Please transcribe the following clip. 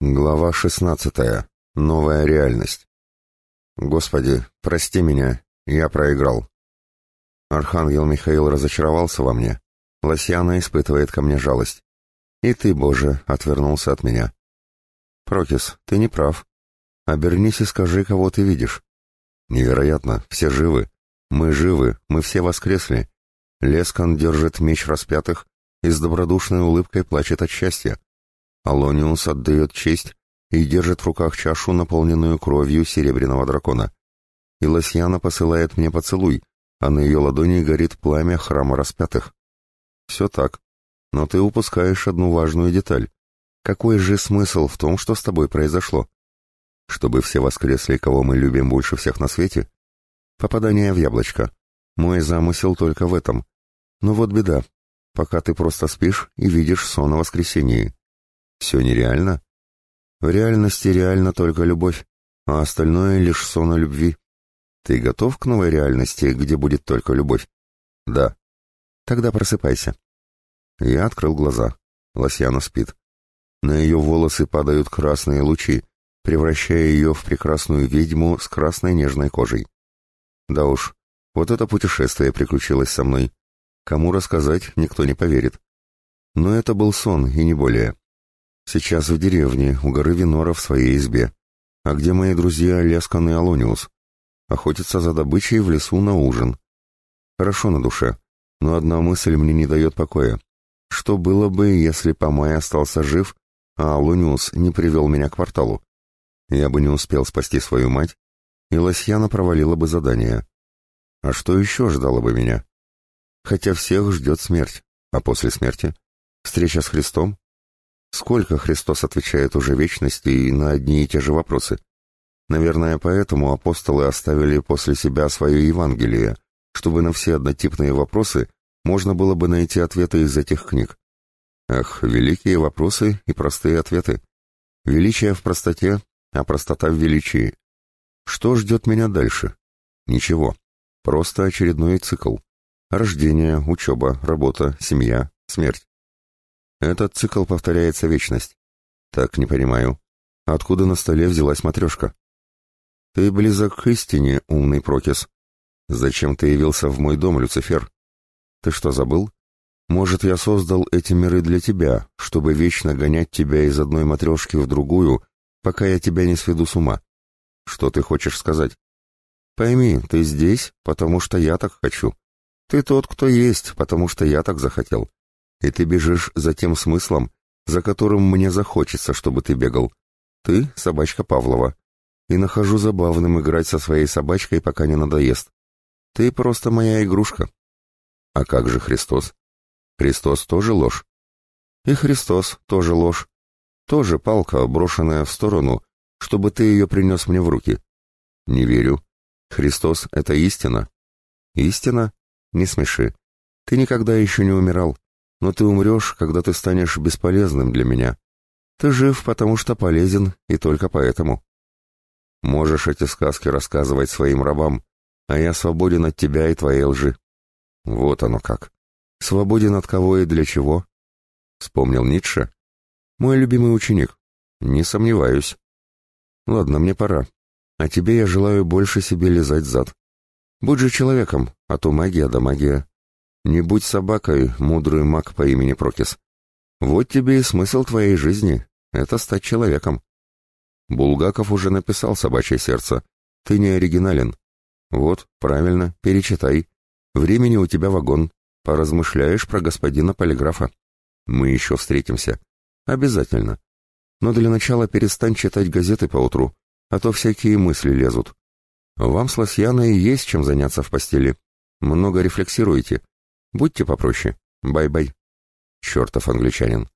Глава шестнадцатая. Новая реальность. Господи, прости меня, я проиграл. Архангел Михаил разочаровался во мне. Лосьяна испытывает ко мне жалость. И ты, Боже, отвернулся от меня. Прокис, ты не прав. Обернись и скажи, кого ты видишь. Невероятно, все живы. Мы живы, мы все воскресли. Лескан держит меч распятых и с добродушной улыбкой плачет от счастья. Алониус отдает честь и держит в руках чашу, наполненную кровью серебряного дракона. И Лосьяна посылает мне поцелуй, а на ее ладони горит пламя храма распятых. Все так. Но ты упускаешь одну важную деталь. Какой же смысл в том, что с тобой произошло? Чтобы все воскресли, кого мы любим больше всех на свете? Попадание в яблочко. Мой замысел только в этом. Но вот беда. Пока ты просто спишь и видишь сон о воскресении. Все нереально? В реальности реально только любовь, а остальное лишь сон о любви. Ты готов к новой реальности, где будет только любовь? Да. Тогда просыпайся. Я открыл глаза. Лосьяна спит. На ее волосы падают красные лучи, превращая ее в прекрасную ведьму с красной нежной кожей. Да уж, вот это путешествие приключилось со мной. Кому рассказать, никто не поверит. Но это был сон, и не более. Сейчас в деревне, у горы Винора в своей избе. А где мои друзья Лескан и Алониус? Охотятся за добычей в лесу на ужин. Хорошо на душе, но одна мысль мне не дает покоя. Что было бы, если Помай остался жив, а Алониус не привел меня к порталу? Я бы не успел спасти свою мать, и Лосьяна провалила бы задание. А что еще ждало бы меня? Хотя всех ждет смерть, а после смерти — встреча с Христом, Сколько Христос отвечает уже вечности на одни и те же вопросы? Наверное, поэтому апостолы оставили после себя свое Евангелие, чтобы на все однотипные вопросы можно было бы найти ответы из этих книг. Ах, великие вопросы и простые ответы. Величие в простоте, а простота в величии. Что ждет меня дальше? Ничего. Просто очередной цикл. Рождение, учеба, работа, семья, смерть. Этот цикл повторяется вечность. Так, не понимаю. Откуда на столе взялась матрешка? Ты близок к истине, умный Прокис. Зачем ты явился в мой дом, Люцифер? Ты что, забыл? Может, я создал эти миры для тебя, чтобы вечно гонять тебя из одной матрешки в другую, пока я тебя не сведу с ума? Что ты хочешь сказать? Пойми, ты здесь, потому что я так хочу. Ты тот, кто есть, потому что я так захотел и ты бежишь за тем смыслом, за которым мне захочется, чтобы ты бегал. Ты — собачка Павлова. И нахожу забавным играть со своей собачкой, пока не надоест. Ты просто моя игрушка. А как же Христос? Христос тоже ложь. И Христос тоже ложь. Тоже палка, брошенная в сторону, чтобы ты ее принес мне в руки. Не верю. Христос — это истина. Истина? Не смеши. Ты никогда еще не умирал. Но ты умрешь, когда ты станешь бесполезным для меня. Ты жив, потому что полезен, и только поэтому. Можешь эти сказки рассказывать своим рабам, а я свободен от тебя и твоей лжи. Вот оно как. Свободен от кого и для чего? Вспомнил Ницше. Мой любимый ученик. Не сомневаюсь. Ладно, мне пора. А тебе я желаю больше себе лизать зад. Будь же человеком, а то магия да магия. Не будь собакой, мудрый маг по имени Прокис. Вот тебе и смысл твоей жизни — это стать человеком. Булгаков уже написал «Собачье сердце». Ты не оригинален. Вот, правильно, перечитай. Времени у тебя вагон. Поразмышляешь про господина полиграфа. Мы еще встретимся. Обязательно. Но для начала перестань читать газеты по утру, а то всякие мысли лезут. Вам с Лосьяной есть чем заняться в постели. Много рефлексируете. Будьте попроще. Бай-бай. Чертов англичанин.